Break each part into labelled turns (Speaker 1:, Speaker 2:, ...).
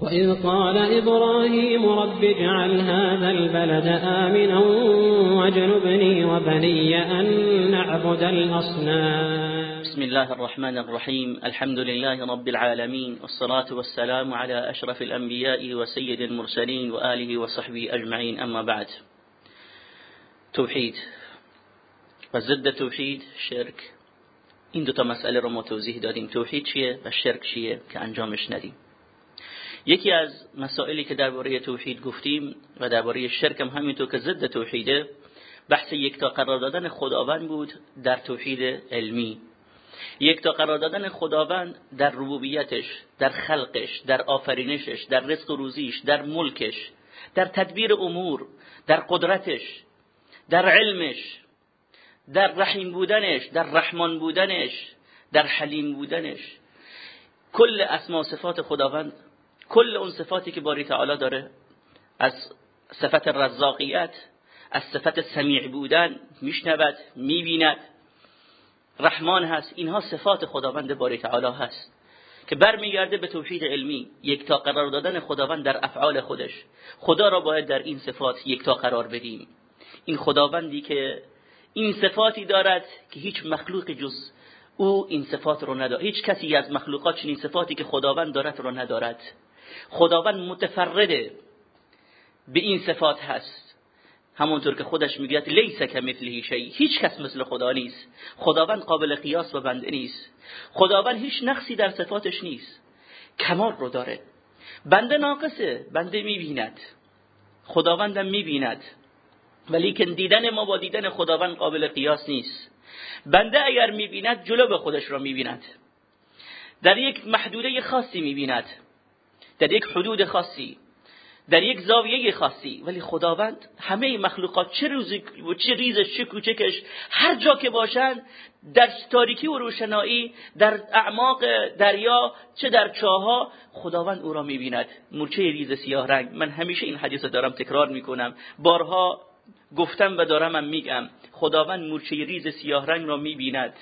Speaker 1: وإذ قال إبراهيم رب اجعل هذا البلد آمنا واجنبني وبني أن نعبد الأصنام.
Speaker 2: بسم الله الرحمن الرحيم. الحمد لله رب العالمين والصلاة والسلام على أشرف الأنبياء وسيد المرسلين وآله وصحبه أجمعين. أما بعد توحید و ضد توحید شرک این دو تا مسئلة رو ما توضیح دادیم. توحید چیه و انجامش ندیم؟ یکی از مسائلی که درباره توحید گفتیم و درباره شرک هم همینطور که ضد توحیده بحث یک تا قرار دادن خداوند بود در توحید علمی. یک تا قرار دادن خداوند در ربوبیتش در خلقش در آفرینشش در رزق و روزیش در ملکش در تدبیر امور در قدرتش در علمش در رحیم بودنش در رحمان بودنش در حلیم بودنش. کل اسما صفات خداوند کل اون صفاتی که باری تعالی داره از صفت رزاقیت از صفت سمیع بودن میشنود می‌بیند. رحمان هست. اینها صفات خداوند باری تعالی هست که برمیگرده به توحید علمی. یک تا قرار دادن خداوند در افعال خودش. خدا را باید در این صفات یک تا قرار بدیم. این خداوندی که این صفاتی دارد که هیچ مخلوق جز او این صفات رو ندارد. هیچ کسی از مخلوقات چنین صفاتی که خداوند دارد رو ندارد. خداوند متفرده به این صفات هست. همونطور که خودش می‌گوید لیس کمثله شیء هیچ کس مثل خدا نیست. خداوند قابل قیاس و بنده نیست. خداوند هیچ نقصی در صفاتش نیست. کمال رو داره. بنده ناقصه. بنده می‌بیند. خداوندم می‌بیند. ولی که دیدن ما با دیدن خداوند قابل قیاس نیست. بنده اگر می‌بیند جلو به خودش را می‌بیند. در یک محدوده خاصی می‌بیند. در یک حدود خاصی در یک زاویه خاصی. ولی خداوند همه مخلوقات چه روزی و چه ریزش چه کوچکش هر جا که باشند در تاریکی و روشنایی در اعماق دریا چه در چاها خداوند او را می‌بیند. مورچه ریز سیاه رنگ. من همیشه این حدیث دارم تکرار می‌کنم. بارها گفتم و دارم میگم. خداوند مورچه ریز سیاه رنگ را می‌بیند.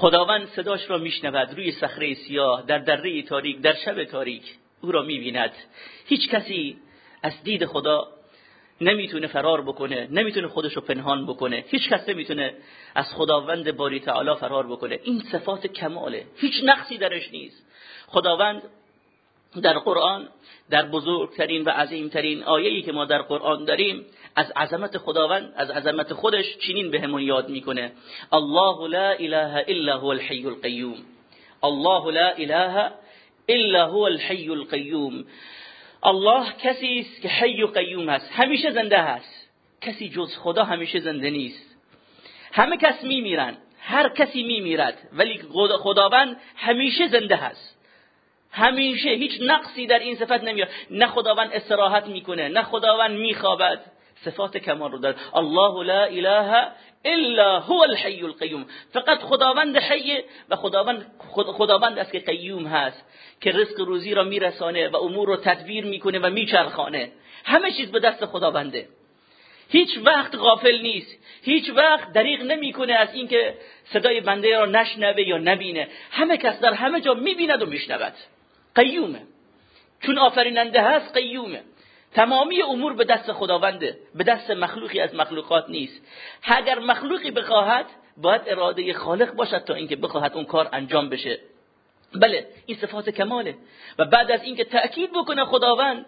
Speaker 2: خداوند صداش را میشنود. روی صخره سیاه در دره تاریک در شب تاریک او را می‌بیند. هیچ کسی از دید خدا نمی‌تونه فرار بکنه نمی‌تونه خودش رو پنهان بکنه. هیچ کس نمی‌تونه از خداوند باری تعالی فرار بکنه. این صفات کماله. هیچ نقصی درش نیست. خداوند در قرآن در بزرگترین و عظیمترین آیه‌ای که ما در قرآن داریم از عظمت خداوند از عظمت خودش چنین بهمون یاد می‌کنه. الله لا اله الا هو الحي القيوم الله لا اله الا هو الحي القيوم الله کسی است که حی و قیوم است. همیشه زنده هست. کسی جز خدا همیشه زنده نیست. همه کس میمیرن. هر کسی میمیرد. ولی خداوند همیشه زنده هست. همیشه. هیچ نقصی در این صفت نمیاد. نه خداوند استراحت می‌کنه نه خداوند میخوابد. صفات کمال رو داره. الله لا اله الا هو الحي القيوم فقط خداوند حی و خداوند خداوند است که قیوم هست که رزق روزی را میرسانه و امور رو تدبیر می‌کنه و میچرخانه. همه چیز به دست خداونده. هیچ وقت غافل نیست. هیچ وقت دریغ نمی‌کنه از اینکه صدای بنده را نشنوه یا نبینه. همه کس در همه جا می‌بیند و میشنود. قیومه. چون آفریننده هست قیومه. تمامی امور به دست خداونده به دست مخلوقی از مخلوقات نیست. اگر مخلوقی بخواهد باید اراده خالق باشد تا اینکه بخواهد اون کار انجام بشه. بله این صفات کماله. و بعد از اینکه تأکید بکنه خداوند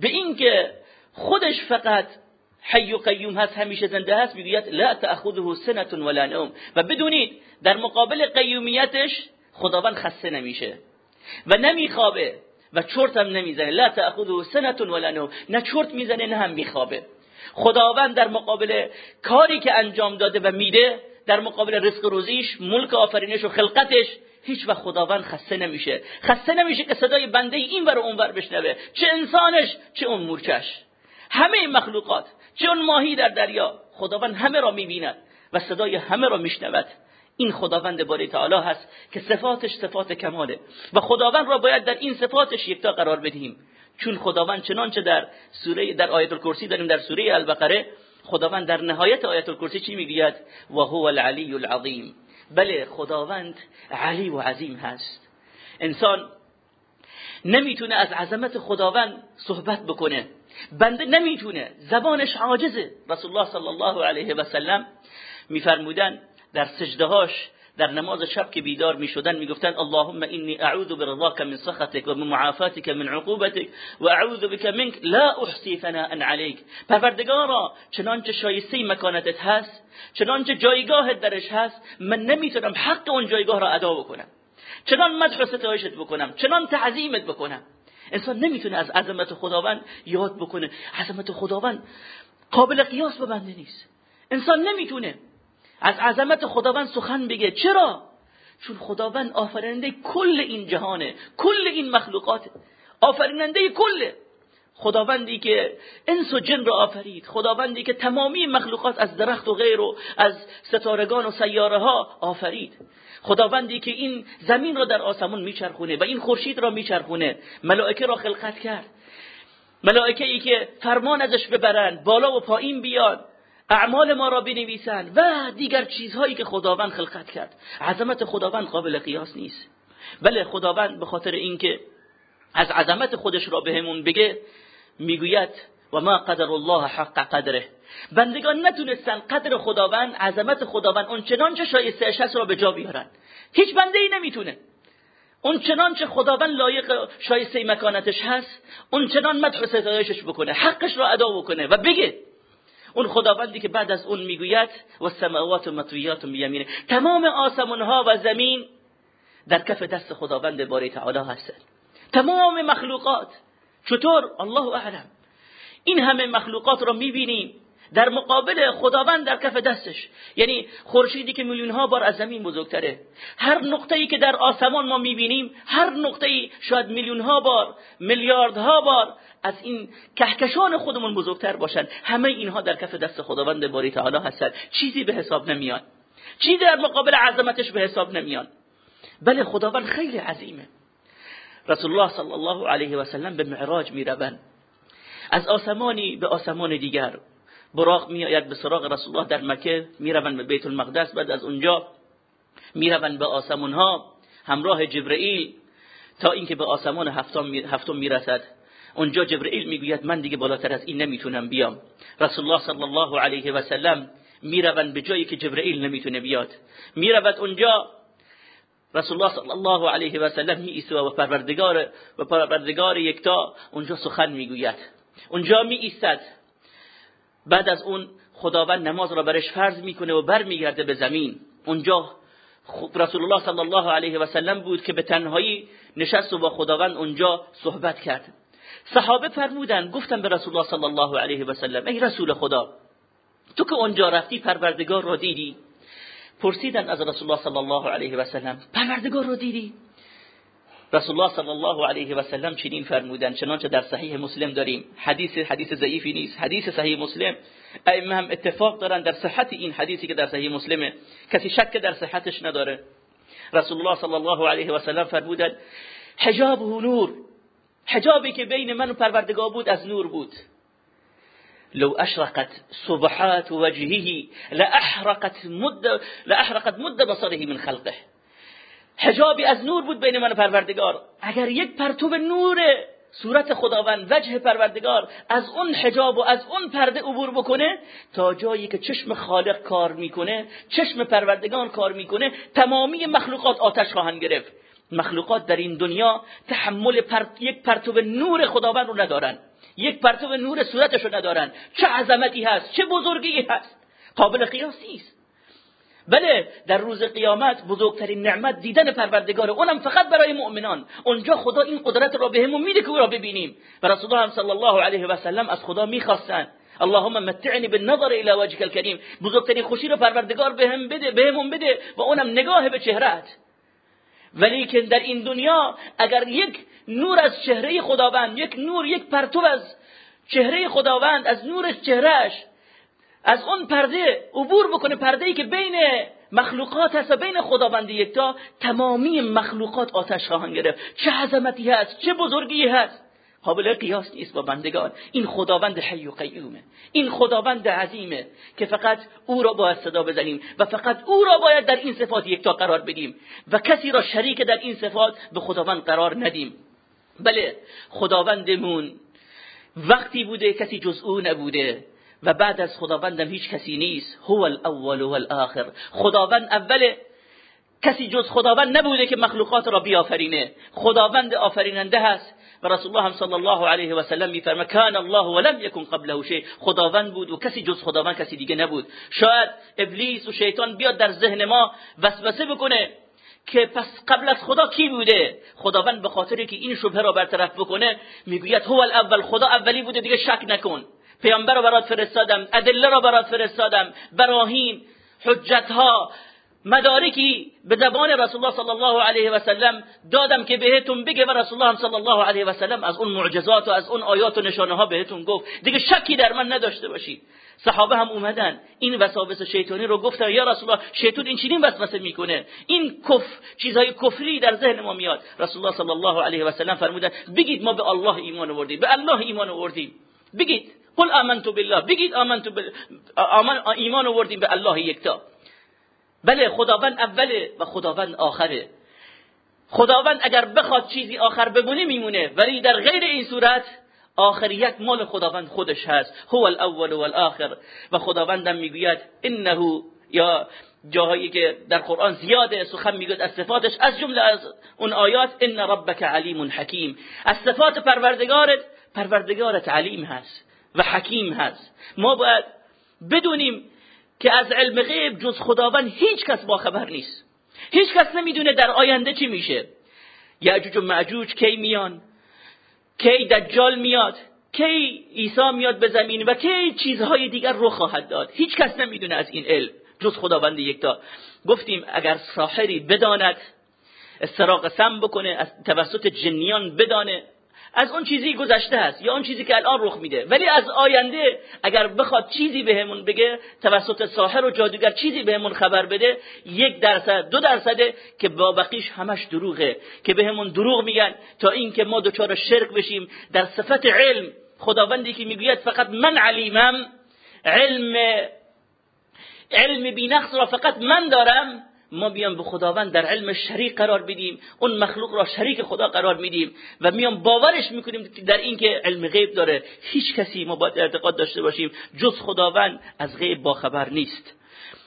Speaker 2: به اینکه خودش فقط حی و قیوم هست همیشه زنده هست می‌گوید لا تأخذه سنة ولا نوم. و بدونید در مقابل قیومیتش خداوند خسته نمیشه. و نمیخوابه. و چرت هم نمی‌زنه. لا تأخذه سنة ولا نوم. نه چرت می‌زنه نه هم میخوابه. خداوند در مقابل کاری که انجام داده و میده در مقابل رزق روزیش ملک آفرینش و خلقتش هیچ وقت خداوند خسته نمیشه. خسته نمیشه که صدای بنده این ور اون ور بشنوه. چه انسانش چه اون مورچش همه مخلوقات چه اون ماهی در دریا خداوند همه را می‌بیند و صدای همه را میشنود. این خداوند باری تعالی هست که صفاتش صفات کماله و خداوند را باید در این صفاتش یکتا قرار بدهیم. چون خداوند چنانچه در سوره در آیت الکرسی داریم در سوره البقره خداوند در نهایت آیت الکرسی چی می‌گوید؟ و هو العلی العظیم. بله خداوند علی و عظیم هست. انسان نمی‌تونه از عظمت خداوند صحبت بکنه. بنده نمی‌تونه. زبانش عاجزه. رسول الله صلی الله علیه و سلم میفرمودن در سجدهاش در نماز شب که بیدار می شدن می گفتن اللهم اینی اعوذ برضاک من سخطك و من معافاتك من عقوبتك و اعوذ بك منك لا احصی ثناء عليك. پروردگارا چنانچه شایسته مکانتت هست چنانچه جایگاهت درش هست من نمی‌تونم حق اون جایگاه را ادا بکنم. چنان مدح و ستایشت بکنم چنان تعظیمت بکنم. انسان نمی‌تونه از عظمت خداوند یاد بکنه. عظمت خداوند قابل قیاس به بنده نیست. انسان نمی‌تونه از عظمت خداوند سخن بگه چرا؟ چون خداوند آفریننده کل این جهانه کل این مخلوقات آفریننده کله خداوندی که انس و جن را آفرید خداوندی که تمامی مخلوقات از درخت و غیر و از ستارگان و سیاره ها آفرید. خداوندی که این زمین را در آسمون میچرخونه و این خورشید را میچرخونه. ملائکه را خلقت کرد. ملائکه ای که فرمان ازش ببرند بالا و پایین بیاد اعمال ما را بنویسند و دیگر چیزهایی که خداوند خلقت کرد. عظمت خداوند قابل قیاس نیست. بله خداوند به خاطر اینکه از عظمت خودش را بهمون بگه می‌گوید و ما قدر الله حق قدره. بندگان نتونستن قدر خداوند عظمت خداوند اون چنانچه شایسته هست را به جا بیارن. هیچ بنده ای نمی‌تونه. اون چنانچه خداوند لایق شایسته مکانتش هست اون چنان مدح ستایشش بکنه حقش را ادا بکنه و بگه اون خداوندی که بعد از اون می‌گوید و سماوات مطویات بیمینه تمام آسمان ها و زمین در کف دست خداوند باری تعالی هستند. تمام مخلوقات. چطور؟ الله اعلم. این همه مخلوقات را می‌بینیم. در مقابل خداوند در کف دستش. یعنی خورشیدی که میلیون ها بار از زمین بزرگتره. هر نقطه ای که در آسمان ما می‌بینیم هر نقطه ای شاید میلیون ها بار میلیاردها بار از این کهکشان خودمون بزرگتر باشن. همه اینها در کف دست خداوند باری تعالی هستند چیزی به حساب نمیاد چیزی در مقابل عظمتش به حساب نمیاد بله خداوند خیلی عظیمه. رسول الله صلی الله علیه و سلم به معراج می‌روند. از آسمانی به آسمان دیگر. براق میآید به سراغ رسول الله در مکه می‌روند به بیت المقدس. بعد از اونجا می‌روند به آسمان ها همراه جبرئیل. تا اینکه به آسمان هفتم می‌رسد. اونجا جبرئیل می‌گوید من دیگه بالاتر از این نمی‌تونم بیام. رسول الله صلی الله علیه و سلم می‌روند به جایی که جبرئیل نمی‌تونه بیاد. می‌رود اونجا. رسول الله صلی الله علیه و سلم می و پروردگار و پروردگار یکتا اونجا سخن می‌گوید. اونجا می ایستد. بعد از اون خداوند نماز را برش فرض می‌کنه و برمیگرده به زمین. اونجا رسول الله صلی الله علیه و سلم بود که به تنهایی نشست و با خداوند اونجا صحبت کرد. صحابه فرمودن گفتن به رسول الله صلی الله علیه و سلم ای رسول خدا تو که اونجا رفتی پروردگار را دیدی؟ پرسیدن از رسول الله صلی الله علیه و سلم پروردگار را دیدی؟ رسول الله صلی الله علیه و سلم چنین فرمودن چنانچه در صحیح مسلم داریم. حدیث حدیث ضعیفی نیست. حدیث صحیح مسلم ائمه هم اتفاق دارن در صحت این حدیثی که در صحیح مسلمه. کسی شک در صحتش نداره. رسول الله صلی الله علیه و سلم فرمودن حجابه نور. حجابی که بین من و پروردگار بود از نور بود. لو اشرقت صبحات وجهه لاحرقت مد لاحرقت مد بصره من خلقه. حجابی از نور بود بین من و پروردگار. اگر یک پرتو نور صورت خداوند وجه پروردگار از اون حجاب و از اون پرده عبور بکنه تا جایی که چشم خالق کار می‌کنه چشم پروردگار کار می‌کنه تمامی مخلوقات آتش خواهند گرفت. مخلوقات در این دنیا تحمل یک پرتو نور خداوند رو ندارن. یک پرتو نور صورتش رو ندارن. چه عظمتی هست چه بزرگی هست. قابل قیاس نیست بله در روز قیامت بزرگترین نعمت دیدن پروردگار اونم فقط برای مؤمنان. اونجا خدا این قدرت را بهمون میده که او را ببینیم. و رسول الله صلی الله علیه و سلم از خدا می‌خواستن اللهم متعنی بالنظر الى وجهك الكریم بزرگترین خوشی رو پروردگار بهم بده بهمون بده و اونم نگاه به چهرت ولیکن در این دنیا اگر یک نور از چهره خداوند یک نور یک پرتو از چهره خداوند از نور چهرهش از اون پرده عبور بکنه پرده ای که بین مخلوقات هست و بین خداوند یکتا تمامی مخلوقات آتش خواهند گرفت. چه عظمتی هست چه بزرگی هست. قابل قیاس نیست با بندگان. این خداوند حی و قیومه. این خداوند عظیمه که فقط او را باید صدا بزنیم و فقط او را باید در این صفات یکتا قرار بدیم و کسی را شریک در این صفات به خداوند قرار ندیم. بله خداوندمون وقتی بوده کسی جز او نبوده. و بعد از خداوندم هیچ کسی نیست. هو الاول و الاخر. خداوند اوله کسی جز خداوند نبوده که مخلوقات را بیافرینه. خداوند آفریننده هست. و رسول الله صلی الله علیه و سلم میفرما کان الله ولم یکن قبله شیء. خداوند بود و کسی جز خداوند کسی دیگه نبود. شاید ابلیس و شیطان بیاد در ذهن ما وسوسه بکنه که پس قبل از خدا کی بوده؟ خداوند به خاطر که این شبهه را برطرف بکنه می‌گوید هو الاول خدا اولی بوده دیگه شک نکن. پیامبر را برات فرستادم ادله را برات فرستادم براهین حجت ها مدارکی به زبان رسول الله صلی الله علیه و سلم دادم که بهتون بگه و رسول الله صلی الله علیه و سلم از اون معجزات و از اون آیات و نشانه ها بهتون گفت. دیگه شکی در من نداشته باشید. صحابه هم اومدن. این وساوس شیطانی رو گفتن یا رسول الله شیطان این چنین وسوسه می‌کنه. این کف چیزهای کفری در ذهن ما میاد. رسول الله صلی الله علیه و سلم فرمودن بگید ما به الله ایمان آوردیم. به الله ایمان آوردیم. بگید. قل آمنت بالله. بگید آمنت بالله ایمان آوردیم به الله یکتا بله خداوند اوله و خداوند آخره. خداوند اگر بخواد چیزی آخر بمونه میمونه ولی در غیر این صورت آخریت مال خداوند خودش هست. هو الاول و الاخر و خداوندم می‌گوید انه یا جاهایی که در قرآن زیاده سخن می‌گوید از صفاتش از جمله از اون آیات ان ربک علیم حکیم. از صفات پروردگارت پروردگارت علیم هست. و حکیم هست. ما باید بدونیم که از علم غیب جز خداوند هیچ کس با خبر نیست. هیچ کس نمی‌دونه در آینده چی میشه. یعجوج و معجوج کی میان؟ کی دجال میاد؟ کی عیسی میاد به زمین و کی چیزهای دیگر رو خواهد داد؟ هیچ کس نمی‌دونه از این علم جز خداوند یکتا. گفتیم اگر ساحری بداند استراق سم بکنه از توسط جنیان بدانه. از اون چیزی گذشته هست یا اون چیزی که الان رخ میده. ولی از آینده اگر بخواد چیزی بهمون بگه توسط ساحر و جادوگر چیزی بهمون خبر بده یک درصد دو درصده که با بقیش همش دروغه. که بهمون دروغ میگن تا اینکه ما دچار شرک بشیم. در صفت علم خداوندی که می‌گوید فقط من علیمم علم علم بینقص را فقط من دارم. ما بیام به خداوند در علم شریک قرار بدیم. اون مخلوق را شریک خدا قرار میدیم و میام باورش می‌کنیم در این که علم غیب داره. هیچ کسی ما باید اعتقاد داشته باشیم جز خداوند از غیب باخبر نیست.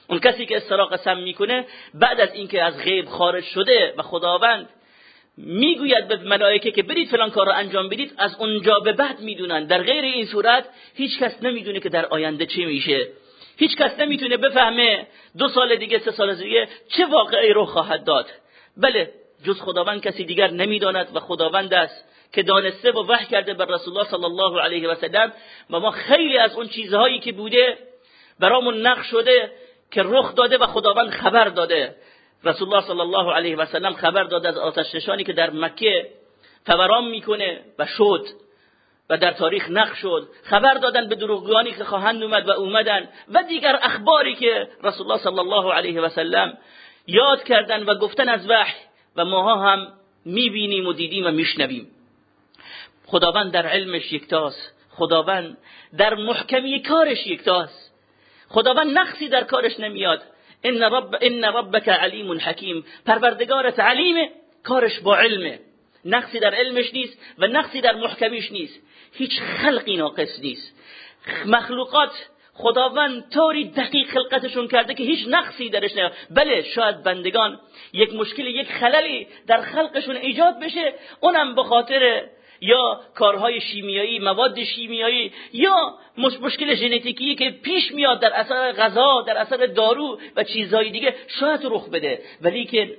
Speaker 2: اون کسی که استراق قسم می‌کنه بعد از اینکه از غیب خارج شده و خداوند می‌گوید به ملائکه که برید فلان کار رو انجام بدید از اونجا به بعد می‌دونن. در غیر این صورت هیچ کس نمی‌دونه که در آینده چی میشه. هیچ کس نمی‌تونه بفهمه دو سال دیگه سه سال دیگه چه واقعی رو خواهد داد. بله جز خداوند کسی دیگر نمی‌داند و خداوند است که دانسته و وحی کرده بر رسول الله صلی الله علیه و سلم و ما خیلی از اون چیزهایی که بوده برامون نقش شده که رخ داده و خداوند خبر داده. رسول الله صلی الله علیه و سلم خبر داده از آتش نشانی که در مکه فوران می‌کنه و شد. و در تاریخ نقش شد. خبر دادن به دروغگویانی که خواهند اومد و اومدن. و دیگر اخباری که رسول الله صلی الله علیه و سلم یاد کردن و گفتن از وحی. و ماها هم می‌بینیم و دیدیم و میشنویم. خداوند در علمش یکتاست. خداوند در محکمی کارش یکتاست. خداوند نقصی در کارش نمیاد. ان رب ان ربک علیم حکیم. پروردگارت علیمه کارش با علمه. نقصی در علمش نیست و نقصی در محکمیش نیست. هیچ خلقی ناقص نیست. مخلوقات خداوند طوری دقیق خلقتشون کرده که هیچ نقصی درش نیست. بله شاید بندگان یک مشکل یک خللی در خلقشون ایجاد بشه اونم به خاطر یا کارهای شیمیایی مواد شیمیایی یا مشکل ژنتیکی که پیش میاد در اثر غذا در اثر دارو و چیزهای دیگه شاید رخ بده. ولی که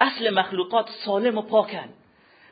Speaker 2: اصل مخلوقات سالم و پاکن.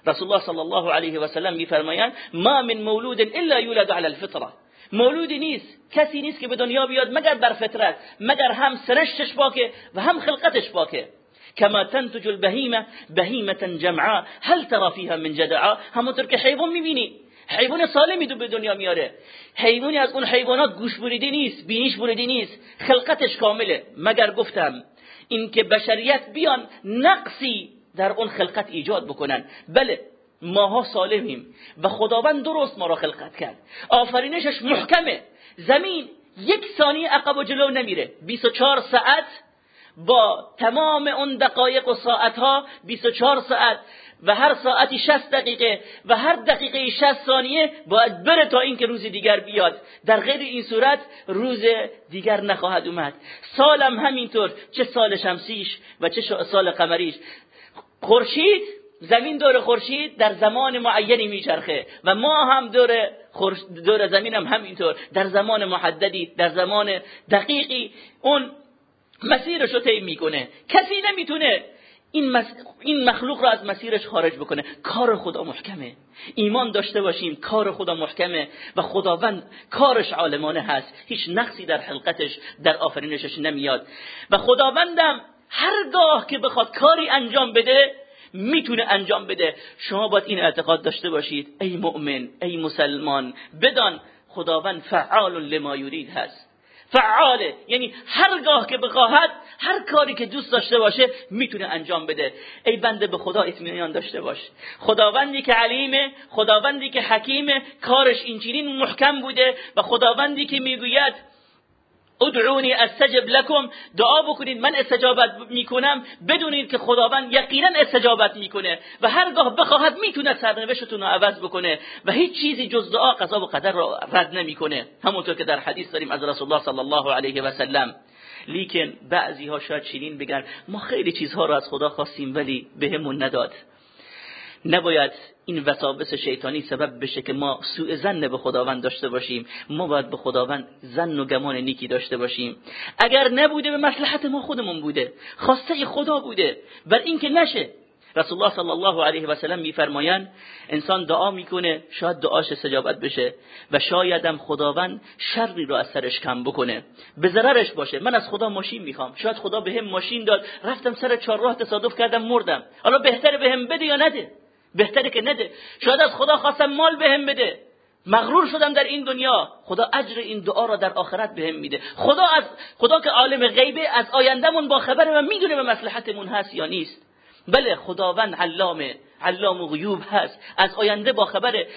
Speaker 2: رسول الله صلی الله علیه و سلم میفرمایند ما من مولود الا یولد علی الفطره مولودی نیست کسی نیست که به دنیا بیاد مگر بر فطرت مگر هم سرشتش باکه و هم خلقتش باکه کما تنتج البهیمه بهیمه جمعاء هل ترى فيها من جدعا همونطور که حیوان می‌بینی حیوان سالمی دو به دنیا میاره حیوانی از اون حیوانات گوش بریده نیست بینیش بریده نیست خلقتش کامله مگر گفتم اینکه بشریت بیان نقصی در اون خلقت ایجاد بکنن. بله ماها سالمیم و خداوند درست ما را خلقت کرد. آفرینشش محکمه. زمین یک ثانیه عقب و جلو نمیره. 24 ساعت با تمام اون دقایق و ساعتها 24 ساعت و هر ساعتی 60 دقیقه و هر دقیقه 60 ثانیه باید بره تا اینکه روز دیگر بیاد. در غیر این صورت روز دیگر نخواهد اومد. سالم همینطور چه سال شمسیش و چه سال قمریش. خورشید زمین دور خورشید در زمان معینی میچرخه. و ما هم دور دور زمین هم همینطور. در زمان محددی در زمان دقیقی اون مسیرش رو طی می‌کنه. کسی نمی‌تونه این, این مخلوق را از مسیرش خارج بکنه. کار خدا محکمه. ایمان داشته باشیم کار خدا محکمه. و خداوند کارش عالمانه هست. هیچ نقصی در حلقتش در آفرینشش نمیاد. و خداوندم هرگاه که بخواد کاری انجام بده می‌تونه انجام بده. شما باید این اعتقاد داشته باشید. ای مؤمن ای مسلمان بدان خداوند فعال لما یرید هست. فعاله. یعنی هرگاه که بخواهد هر کاری که دوست داشته باشه می‌تونه انجام بده. ای بنده به خدا اطمینان داشته باش. خداوندی که علیمه خداوندی که حکیمه کارش اینچنین محکم بوده و خداوندی که می‌گوید ادعونی استجب لکم. دعا بکنید من استجابت می‌کنم. بدونید که خداوند یقینا استجابت می‌کنه و هرگاه بخواهد می‌تونه سرنوشتتون رو عوض بکنه و هیچ چیزی جز دعا قضا و قدر رو رد نمی‌کنه. همونطور که در حدیث داریم از رسول الله صلی الله علیه و سلم. لیکن بعضی ها شاید چنین بگن ما خیلی چیزها رو از خدا خواستیم ولی بهمون نداد. نباید این وساوس شیطانی سبب بشه که ما سوء زن به خداوند داشته باشیم. ما باید به خداوند زن و گمان نیکی داشته باشیم. اگر نبوده به مصلحت ما خودمون بوده خواسته خدا بوده بر اینکه نشه. رسول الله صلی الله علیه و سلم میفرمایند انسان دعا می‌کنه شاید دعاش استجابت بشه و شایدم خداوند شری رو از سرش کم بکنه. به ضررش باشه. من از خدا ماشین می‌خوام. شاید خدا بهم ماشین داد. رفتم سر چهارراه تصادف کردم مردم. حالا بهتره بهم بده یا نده؟ بهتره که نده. شاید از خدا خواستم مال بهم بده. مغرور شدم در این دنیا. خدا اجر این دعا را در آخرت بهم میده. خدا از خدا که عالم غیبه از آیندهمون با خبر و می‌دونه به مصلحتمون هست یا نیست. بله خداوند علامه علام غیوب هست. از آینده با خبره.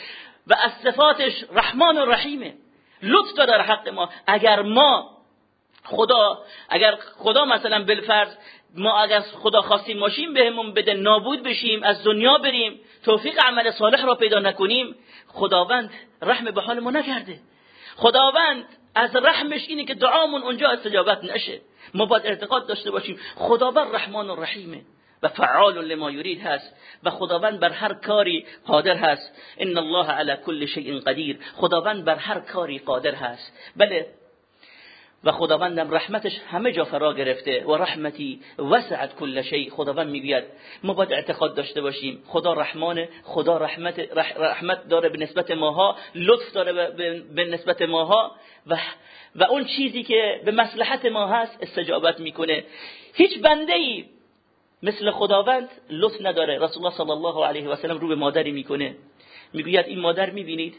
Speaker 2: و از صفاتش رحمان و رحیمه. لطف داره حق ما. اگر ما خدا اگر خدا مثلا بالفرض ما اگر خدا خواستیم ماشین بهمون بده نابود بشیم از دنیا بریم توفیق عمل صالح را پیدا نکنیم خداوند رحم به حال ما نکرده. خداوند از رحمش اینه که دعامون اونجا استجابت نشه. ما باید اعتقاد داشته باشیم خداوند رحمان و رحیمه و فعال لما یرید هست و خداوند بر هر کاری قادر هست. ان الله علی کل شیء قدیر. خداوند بر هر کاری قادر هست. بله و خداوندم رحمتش همه جا فرا گرفته و رحمتی وسعت کل شیء خداوند می‌گوید. ما باید اعتقاد داشته باشیم. خدا رحمانه خدا رحمت رحمت داره به نسبت ماها لطف داره به نسبت ماها و و اون چیزی که به مصلحت ما هست استجابت می‌کنه. هیچ بنده ای مثل خداوند لطف نداره. رسول الله صلی الله علیه و سلم رو به مادری می‌کنه. می‌گوید این مادر می‌بینید؟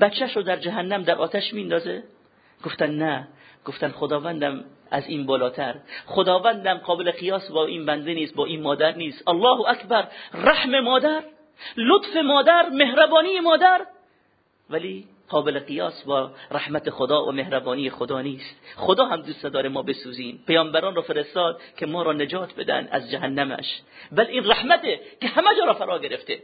Speaker 2: بچهش رو در جهنم در آتش میندازه؟ گفتن نه. گفتن خداوندم از این بالاتر. خداوندم قابل قیاس با این بنده نیست با این مادر نیست. الله اکبر رحم مادر لطف مادر مهربانی مادر. ولی قابل قیاس با رحمت خدا و مهربانی خدا نیست. خدا هم دوست داره ما بسوزیم. پیامبران رو فرستاد که ما را نجات بدن از جهنمش. بل این رحمته که همه جا را فرا گرفته.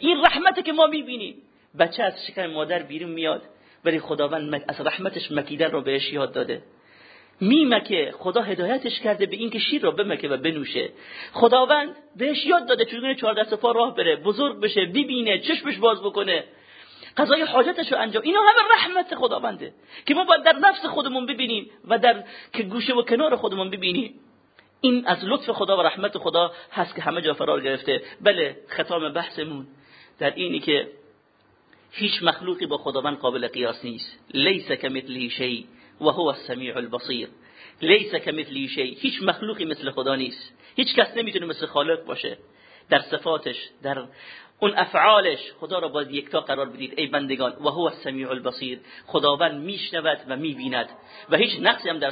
Speaker 2: این رحمته که ما می‌بینیم. بچه از شکم مادر بیرون میاد. ولی خداوند از رحمتش مکیدن رو بهش یاد داده. میمکه خدا هدایتش کرده به اینکه شیر رو بمکه و بنوشه. خداوند بهش یاد داده چگونه چهار دست پا راه بره بزرگ بشه ببینه چشمش باز بکنه. قضای حاجتش رو انجام اینا همه رحمت خداونده. که ما باید در نفس خودمون ببینیم و در که گوشه و کنار خودمون ببینیم. این از لطف خدا و رحمت خدا هست که همه جا فرار گرفته. بله ختام بحثمون در اینی که هیچ مخلوقی با خداوند قابل قیاس نیست. لیس کمثله شیء و هو السمیع البصیر. لیس کمثله شیء هیچ مخلوقی مثل خدا نیست. هیچ کس نمی‌تونه مثل خالق باشه. در صفاتش در اون افعالش خدا را باید یکتا قرار بدید ای بندگان. و هو السمیع البصیر. خداوند میشنود و می‌بیند. و هیچ نقصی هم در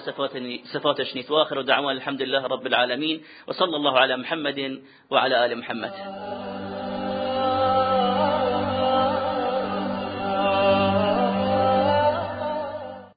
Speaker 2: صفاتش نیست. و آخر دعوان الحمد لله رب العالمین. و صلی الله علی محمد و علی آل محمد.